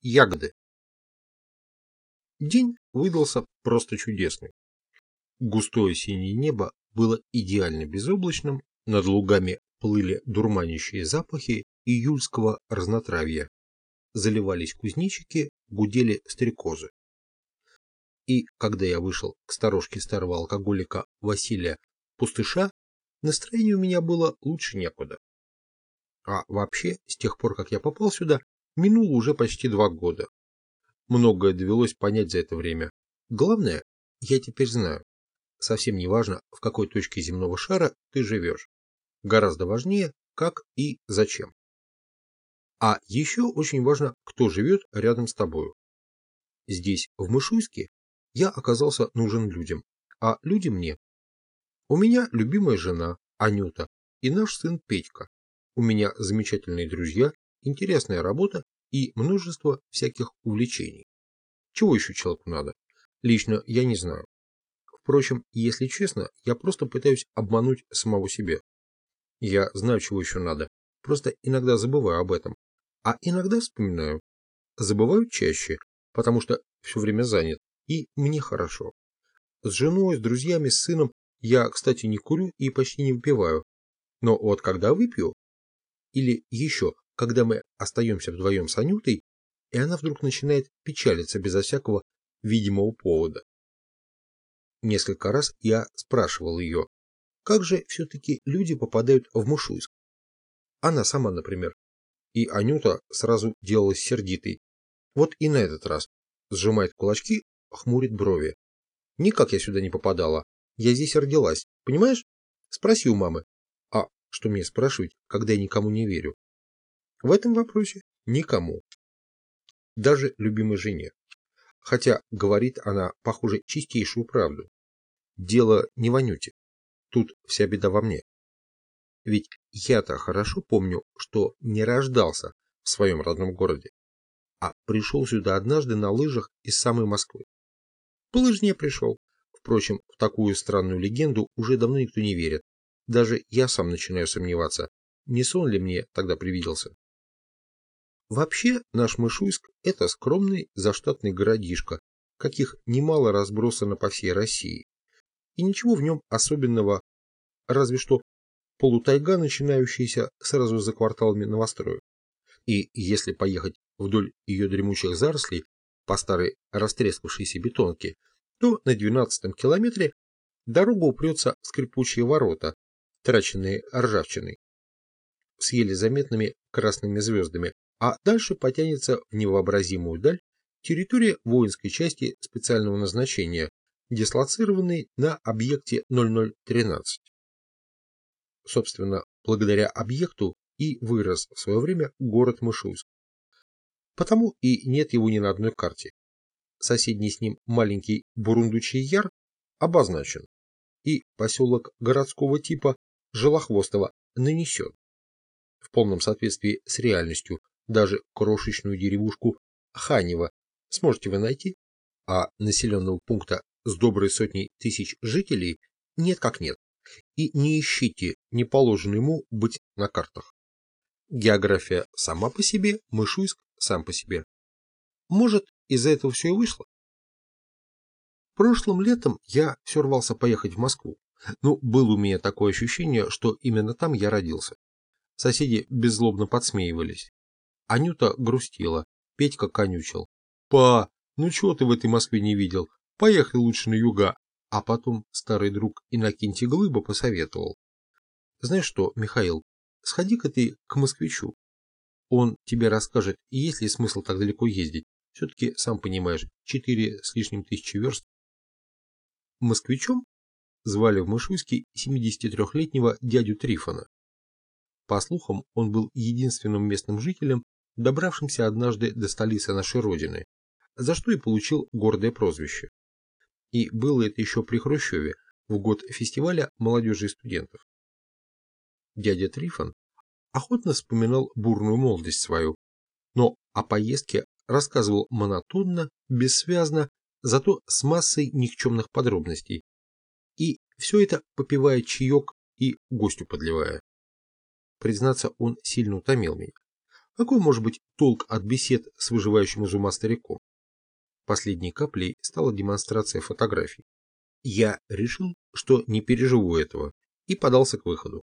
Ягоды. День выдался просто чудесный. Густое синее небо было идеально безоблачным, над лугами плыли дурманящие запахи июльского разнотравья. Заливались кузнечики, гудели стрекозы. И когда я вышел к сторожке старого алкоголика Василия Пустыша, настроение у меня было лучше некуда. А вообще, с тех пор, как я попал сюда, Минуло уже почти два года. Многое довелось понять за это время. Главное, я теперь знаю. Совсем не важно, в какой точке земного шара ты живешь. Гораздо важнее, как и зачем. А еще очень важно, кто живет рядом с тобою. Здесь, в Мышуйске, я оказался нужен людям, а люди мне. У меня любимая жена, Анюта, и наш сын Петька. У меня замечательные друзья интересная работа и множество всяких увлечений. Чего еще человеку надо? Лично я не знаю. Впрочем, если честно, я просто пытаюсь обмануть самого себя. Я знаю, чего еще надо, просто иногда забываю об этом. А иногда вспоминаю. Забываю чаще, потому что все время занят, и мне хорошо. С женой, с друзьями, с сыном я, кстати, не курю и почти не выпиваю. Но вот когда выпью, или еще когда мы остаемся вдвоем с Анютой, и она вдруг начинает печалиться безо всякого видимого повода. Несколько раз я спрашивал ее, как же все-таки люди попадают в Мушуйск? Она сама, например. И Анюта сразу делалась сердитой. Вот и на этот раз сжимает кулачки, хмурит брови. Никак я сюда не попадала. Я здесь родилась, понимаешь? Спроси у мамы. А что мне спрашивать, когда я никому не верю? В этом вопросе никому. Даже любимой жене. Хотя говорит она, похоже, чистейшую правду. Дело не в. Тут вся беда во мне. Ведь я-то хорошо помню, что не рождался в своем родном городе, а пришел сюда однажды на лыжах из самой Москвы. По лыжне пришел. Впрочем, в такую странную легенду уже давно никто не верит. Даже я сам начинаю сомневаться, не сон ли мне тогда привиделся. Вообще, наш Мышуйск – это скромный заштатный городишко, каких немало разбросано по всей России. И ничего в нем особенного, разве что полутайга, начинающаяся сразу за кварталами новостроев. И если поехать вдоль ее дремучих зарослей по старой растрескавшейся бетонке, то на 12 километре дорога упрется в скрипучие ворота, траченные ржавчиной, с еле заметными красными звездами, а дальше потянется в невообразимую даль территория воинской части специального назначения, дислоцированной на объекте 0013. Собственно, благодаря объекту и вырос в свое время город Мышуйск. Потому и нет его ни на одной карте. Соседний с ним маленький Бурундучий Яр обозначен, и поселок городского типа Желохвостого нанесен. В полном соответствии с реальностью даже крошечную деревушку Ханева сможете вы найти, а населенного пункта с доброй сотней тысяч жителей нет как нет. И не ищите не положено ему быть на картах. География сама по себе, Мышуйск сам по себе. Может, из-за этого все и вышло? Прошлым летом я все рвался поехать в Москву. Ну, было у меня такое ощущение, что именно там я родился. Соседи беззлобно подсмеивались. Анюта грустила, Петька конючил. «Па, ну чего ты в этой Москве не видел? Поехай лучше на юга». А потом старый друг Иннокентий Глыба посоветовал. «Знаешь что, Михаил, сходи-ка ты к москвичу. Он тебе расскажет, есть ли смысл так далеко ездить. Все-таки, сам понимаешь, четыре с лишним тысячи верст. Москвичом звали в Мышуйске 73-летнего дядю Трифона. По слухам, он был единственным местным жителем, добравшимся однажды до столицы нашей Родины, за что и получил гордое прозвище. И было это еще при Хрущеве, в год фестиваля молодежи и студентов. Дядя Трифон охотно вспоминал бурную молодость свою, но о поездке рассказывал монотонно, бессвязно, зато с массой никчемных подробностей. И все это попивая чаек и гостю подливая. Признаться, он сильно утомил меня. Какой может быть толк от бесед с выживающим из ума стариком? Последней каплей стала демонстрация фотографий. Я решил, что не переживу этого, и подался к выходу.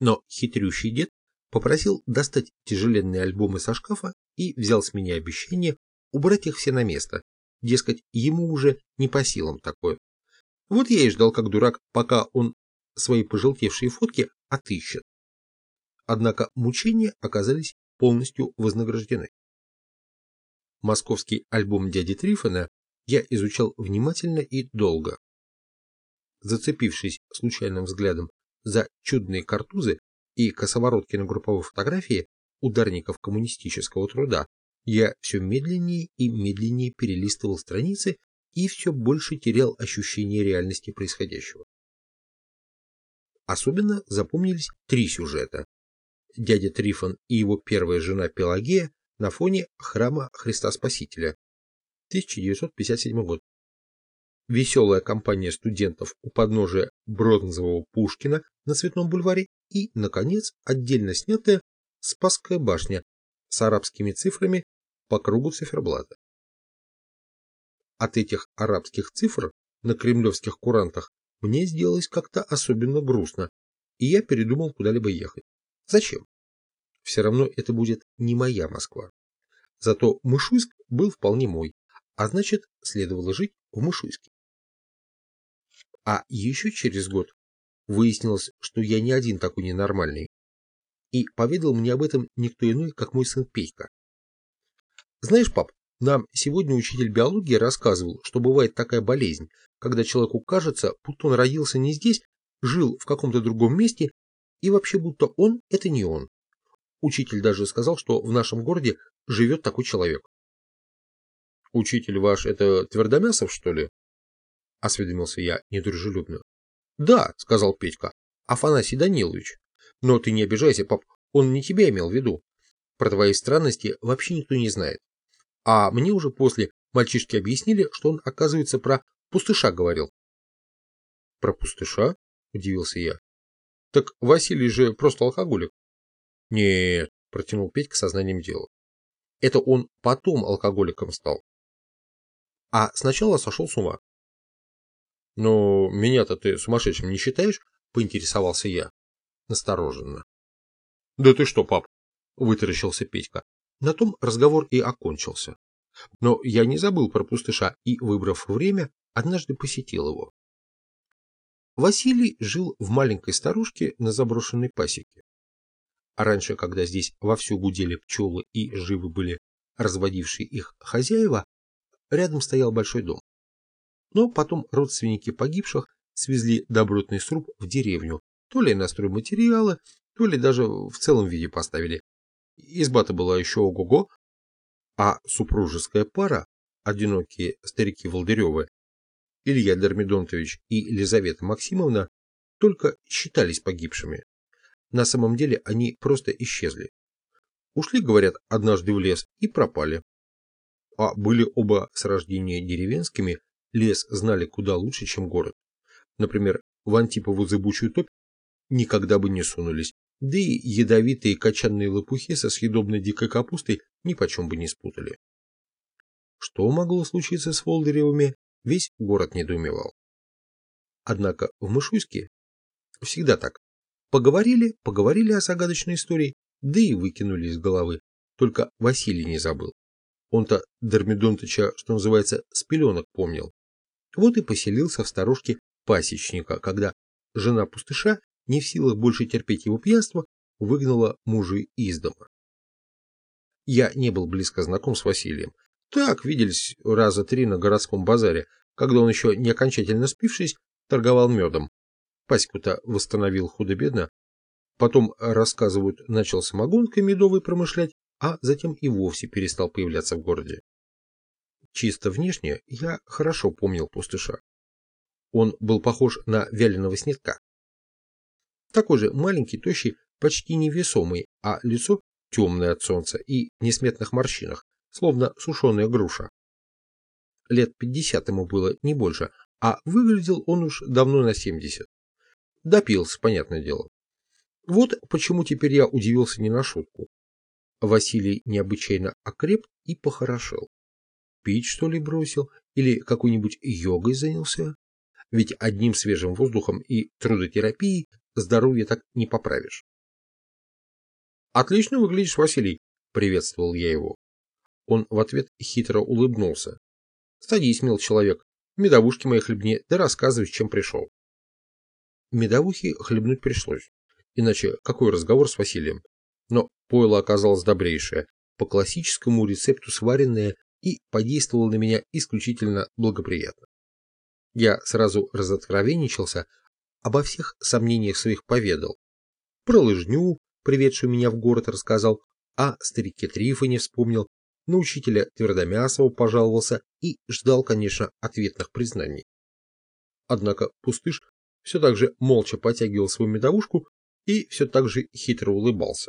Но хитрющий дед попросил достать тяжеленные альбомы со шкафа и взял с меня обещание убрать их все на место. Дескать, ему уже не по силам такое. Вот я и ждал как дурак, пока он свои пожелтевшие фотки отыщет. Однако мучения оказались полностью вознаграждены. Московский альбом дяди Трифона я изучал внимательно и долго. Зацепившись случайным взглядом за чудные картузы и косоворотки на групповой фотографии ударников коммунистического труда, я все медленнее и медленнее перелистывал страницы и все больше терял ощущение реальности происходящего. Особенно запомнились три сюжета, дядя Трифон и его первая жена Пелагея на фоне храма Христа Спасителя. 1957 год. Веселая компания студентов у подножия бронзового Пушкина на Цветном бульваре и, наконец, отдельно снятая Спасская башня с арабскими цифрами по кругу циферблата. От этих арабских цифр на кремлевских курантах мне сделалось как-то особенно грустно, и я передумал куда-либо ехать. Зачем? Все равно это будет не моя Москва. Зато Мышуйск был вполне мой, а значит, следовало жить в Мышуйске. А еще через год выяснилось, что я не один такой ненормальный. И поведал мне об этом никто иной, как мой сын Петька. Знаешь, пап, нам сегодня учитель биологии рассказывал, что бывает такая болезнь, когда человеку кажется, будто он родился не здесь, жил в каком-то другом месте и вообще будто он – это не он. Учитель даже сказал, что в нашем городе живет такой человек. «Учитель ваш – это Твердомясов, что ли?» – осведомился я недружелюбно. «Да», – сказал Петька, – «Афанасий Данилович. Но ты не обижайся, пап, он не тебя имел в виду. Про твои странности вообще никто не знает. А мне уже после мальчишки объяснили, что он, оказывается, про пустыша говорил». «Про пустыша?» – удивился я. Так Василий же просто алкоголик. Нет, протянул Петька сознанием дела. Это он потом алкоголиком стал. А сначала сошел с ума. Но меня-то ты сумасшедшим не считаешь? Поинтересовался я. Настороженно. Да ты что, пап? Вытаращился Петька. На том разговор и окончился. Но я не забыл про пустыша и, выбрав время, однажды посетил его. Василий жил в маленькой старушке на заброшенной пасеке. А раньше, когда здесь вовсю гудели пчелы и живы были разводившие их хозяева, рядом стоял большой дом. Но потом родственники погибших свезли добротный сруб в деревню, то ли на стройматериалы, то ли даже в целом виде поставили. Изба-то была еще ого-го, а супружеская пара, одинокие старики Волдыревы, Илья Дермидонтович и Елизавета Максимовна только считались погибшими. На самом деле они просто исчезли. Ушли, говорят, однажды в лес и пропали. А были оба с рождения деревенскими, лес знали куда лучше, чем город. Например, в Антипову зыбучую топь никогда бы не сунулись, да и ядовитые качанные лопухи со съедобной дикой капустой ни почем бы не спутали. Что могло случиться с Волдыревыми, Весь город недоумевал. Однако в Мышуйске всегда так. Поговорили, поговорили о загадочной истории, да и выкинули из головы. Только Василий не забыл. Он-то Дермидонтыча, что называется, с пеленок помнил. Вот и поселился в сторожке пасечника, когда жена пустыша, не в силах больше терпеть его пьянство, выгнала мужа из дома. Я не был близко знаком с Василием, так, виделись раза три на городском базаре, когда он еще не окончательно спившись, торговал медом. Паську-то восстановил худо-бедно. Потом, рассказывают, начал самогонкой медовой промышлять, а затем и вовсе перестал появляться в городе. Чисто внешне я хорошо помнил пустыша. Он был похож на вяленого снегка. Такой же маленький, тощий, почти невесомый, а лицо темное от солнца и несметных морщинах, словно сушеная груша. Лет пятьдесят ему было, не больше, а выглядел он уж давно на семьдесят. Допился, понятное дело. Вот почему теперь я удивился не на шутку. Василий необычайно окреп и похорошел. Пить, что ли, бросил? Или какой-нибудь йогой занялся? Ведь одним свежим воздухом и трудотерапией здоровье так не поправишь. «Отлично выглядишь, Василий», — приветствовал я его. Он в ответ хитро улыбнулся. «Садись, мил человек, медовушки мои хлебни, да рассказывай, чем пришел». Медовухи хлебнуть пришлось, иначе какой разговор с Василием? Но пойло оказалось добрейшее, по классическому рецепту сваренное и подействовало на меня исключительно благоприятно. Я сразу разоткровенничался, обо всех сомнениях своих поведал. Про лыжню, приведшую меня в город, рассказал, а старике Трифа не вспомнил, на учителя Твердомясова пожаловался и ждал, конечно, ответных признаний. Однако пустыш все так же молча потягивал свою медовушку и все так же хитро улыбался.